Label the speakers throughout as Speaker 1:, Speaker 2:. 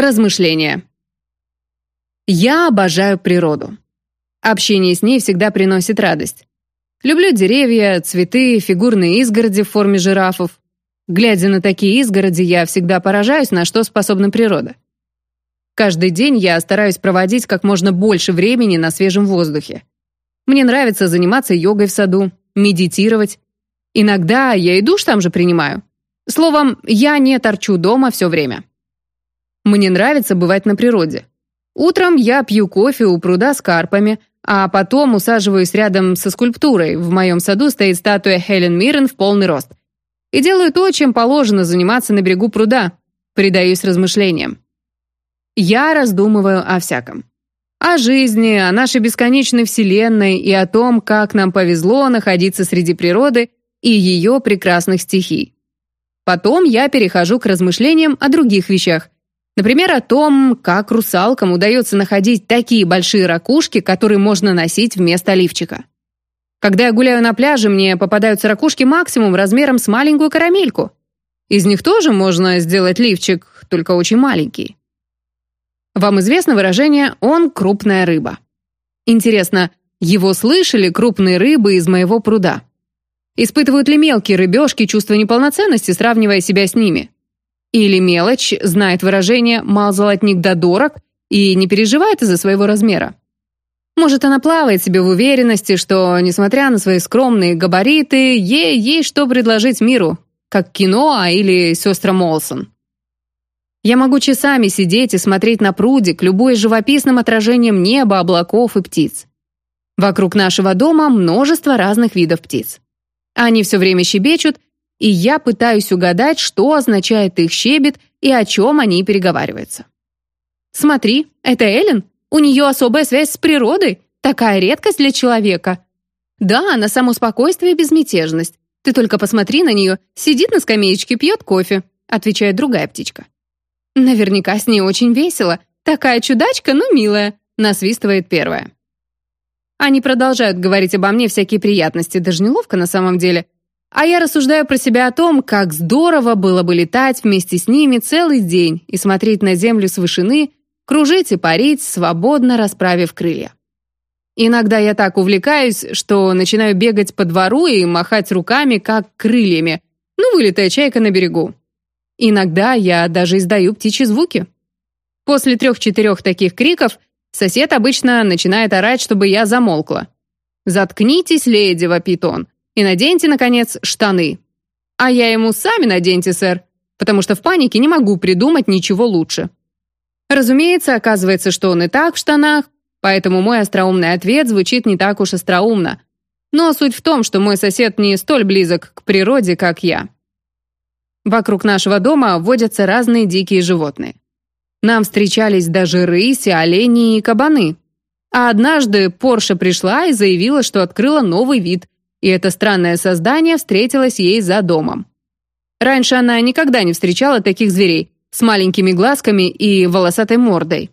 Speaker 1: Размышления. Я обожаю природу. Общение с ней всегда приносит радость. Люблю деревья, цветы, фигурные изгороди в форме жирафов. Глядя на такие изгороди, я всегда поражаюсь, на что способна природа. Каждый день я стараюсь проводить как можно больше времени на свежем воздухе. Мне нравится заниматься йогой в саду, медитировать. Иногда я и душ там же принимаю. Словом, я не торчу дома все время. Мне нравится бывать на природе. Утром я пью кофе у пруда с карпами, а потом усаживаюсь рядом со скульптурой. В моем саду стоит статуя Хелен Миррен в полный рост и делаю то, чем положено заниматься на берегу пруда. Предаюсь размышлениям. Я раздумываю о всяком. О жизни, о нашей бесконечной вселенной и о том, как нам повезло находиться среди природы и ее прекрасных стихий. Потом я перехожу к размышлениям о других вещах. Например, о том, как русалкам удается находить такие большие ракушки, которые можно носить вместо лифчика. Когда я гуляю на пляже, мне попадаются ракушки максимум размером с маленькую карамельку. Из них тоже можно сделать лифчик, только очень маленький. Вам известно выражение «он крупная рыба». Интересно, его слышали крупные рыбы из моего пруда? Испытывают ли мелкие рыбешки чувство неполноценности, сравнивая себя с ними? Или мелочь знает выражение «мал золотник да дорог» и не переживает из-за своего размера? Может, она плавает себе в уверенности, что, несмотря на свои скромные габариты, ей есть что предложить миру, как кино или сестра Молсон. Я могу часами сидеть и смотреть на прудик, любой живописным отражением неба, облаков и птиц. Вокруг нашего дома множество разных видов птиц. Они все время щебечут, и я пытаюсь угадать, что означает их щебет и о чем они переговариваются. «Смотри, это Эллен», у нее особая связь с природой, такая редкость для человека. Да, она само и безмятежность. Ты только посмотри на нее, сидит на скамеечке, пьет кофе», отвечает другая птичка. «Наверняка с ней очень весело. Такая чудачка, но милая», насвистывает первая. Они продолжают говорить обо мне всякие приятности, даже неловко на самом деле. А я рассуждаю про себя о том, как здорово было бы летать вместе с ними целый день и смотреть на землю с вышины, кружить и парить, свободно расправив крылья. Иногда я так увлекаюсь, что начинаю бегать по двору и махать руками, как крыльями, ну, вылетая чайка на берегу. Иногда я даже издаю птичьи звуки. После трех-четырех таких криков сосед обычно начинает орать, чтобы я замолкла. «Заткнитесь, леди», — вопит он, «и наденьте, наконец, штаны». А я ему «Сами наденьте, сэр», потому что в панике не могу придумать ничего лучше. Разумеется, оказывается, что он и так в штанах, поэтому мой остроумный ответ звучит не так уж остроумно. Но суть в том, что мой сосед не столь близок к природе, как я. Вокруг нашего дома водятся разные дикие животные. Нам встречались даже рыси, олени и кабаны. А однажды Порша пришла и заявила, что открыла новый вид, и это странное создание встретилось ей за домом. Раньше она никогда не встречала таких зверей, с маленькими глазками и волосатой мордой.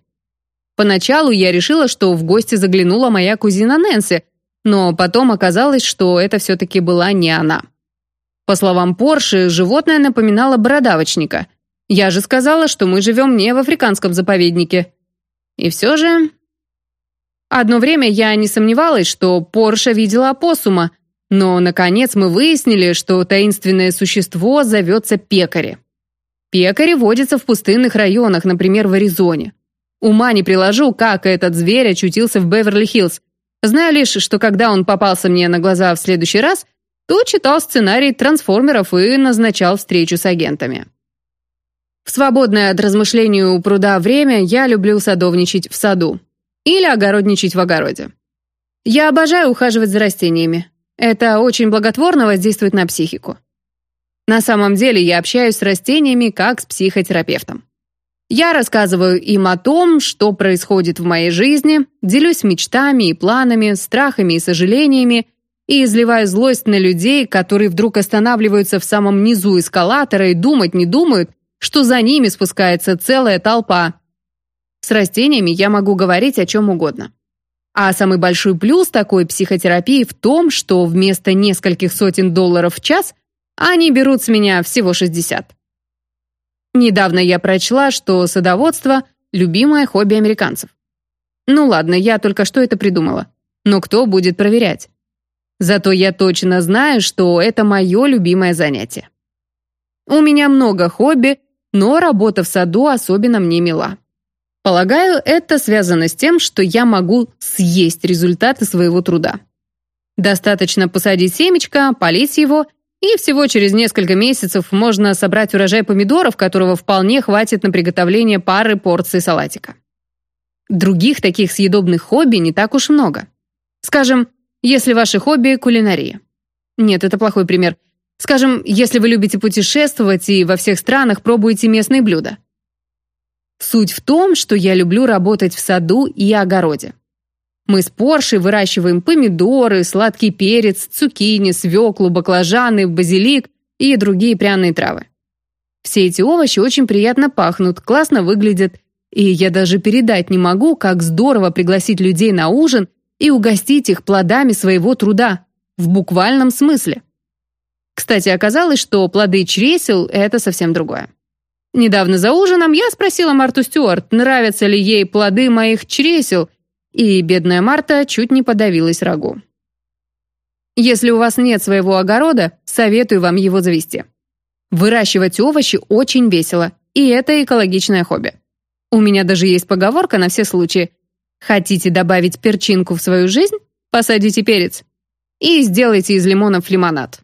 Speaker 1: Поначалу я решила, что в гости заглянула моя кузина Нэнси, но потом оказалось, что это все-таки была не она. По словам Порши, животное напоминало бородавочника. Я же сказала, что мы живем не в африканском заповеднике. И все же... Одно время я не сомневалась, что Порша видела опоссума, но, наконец, мы выяснили, что таинственное существо зовется Пекари. Пекари водятся в пустынных районах, например, в Аризоне. Ума не приложу, как этот зверь очутился в Беверли-Хиллз. Знаю лишь, что когда он попался мне на глаза в следующий раз, то читал сценарий трансформеров и назначал встречу с агентами. В свободное от размышлений у пруда время я люблю садовничать в саду. Или огородничать в огороде. Я обожаю ухаживать за растениями. Это очень благотворно воздействует на психику. На самом деле я общаюсь с растениями как с психотерапевтом. Я рассказываю им о том, что происходит в моей жизни, делюсь мечтами и планами, страхами и сожалениями и изливаю злость на людей, которые вдруг останавливаются в самом низу эскалатора и думать не думают, что за ними спускается целая толпа. С растениями я могу говорить о чем угодно. А самый большой плюс такой психотерапии в том, что вместо нескольких сотен долларов в час – они берут с меня всего 60. Недавно я прочла, что садоводство – любимое хобби американцев. Ну ладно, я только что это придумала. Но кто будет проверять? Зато я точно знаю, что это мое любимое занятие. У меня много хобби, но работа в саду особенно мне мила. Полагаю, это связано с тем, что я могу съесть результаты своего труда. Достаточно посадить семечко, полить его, и всего через несколько месяцев можно собрать урожай помидоров, которого вполне хватит на приготовление пары порций салатика. Других таких съедобных хобби не так уж много. Скажем, если ваше хобби – кулинария. Нет, это плохой пример. Скажем, если вы любите путешествовать и во всех странах пробуете местные блюда. Суть в том, что я люблю работать в саду и огороде. Мы с Поршей выращиваем помидоры, сладкий перец, цукини, свеклу, баклажаны, базилик и другие пряные травы. Все эти овощи очень приятно пахнут, классно выглядят, и я даже передать не могу, как здорово пригласить людей на ужин и угостить их плодами своего труда, в буквальном смысле. Кстати, оказалось, что плоды чресел – это совсем другое. Недавно за ужином я спросила Марту Стюарт, нравятся ли ей плоды моих чресел, и бедная Марта чуть не подавилась рагу. Если у вас нет своего огорода, советую вам его завести. Выращивать овощи очень весело, и это экологичное хобби. У меня даже есть поговорка на все случаи. Хотите добавить перчинку в свою жизнь? Посадите перец. И сделайте из лимонов лимонад.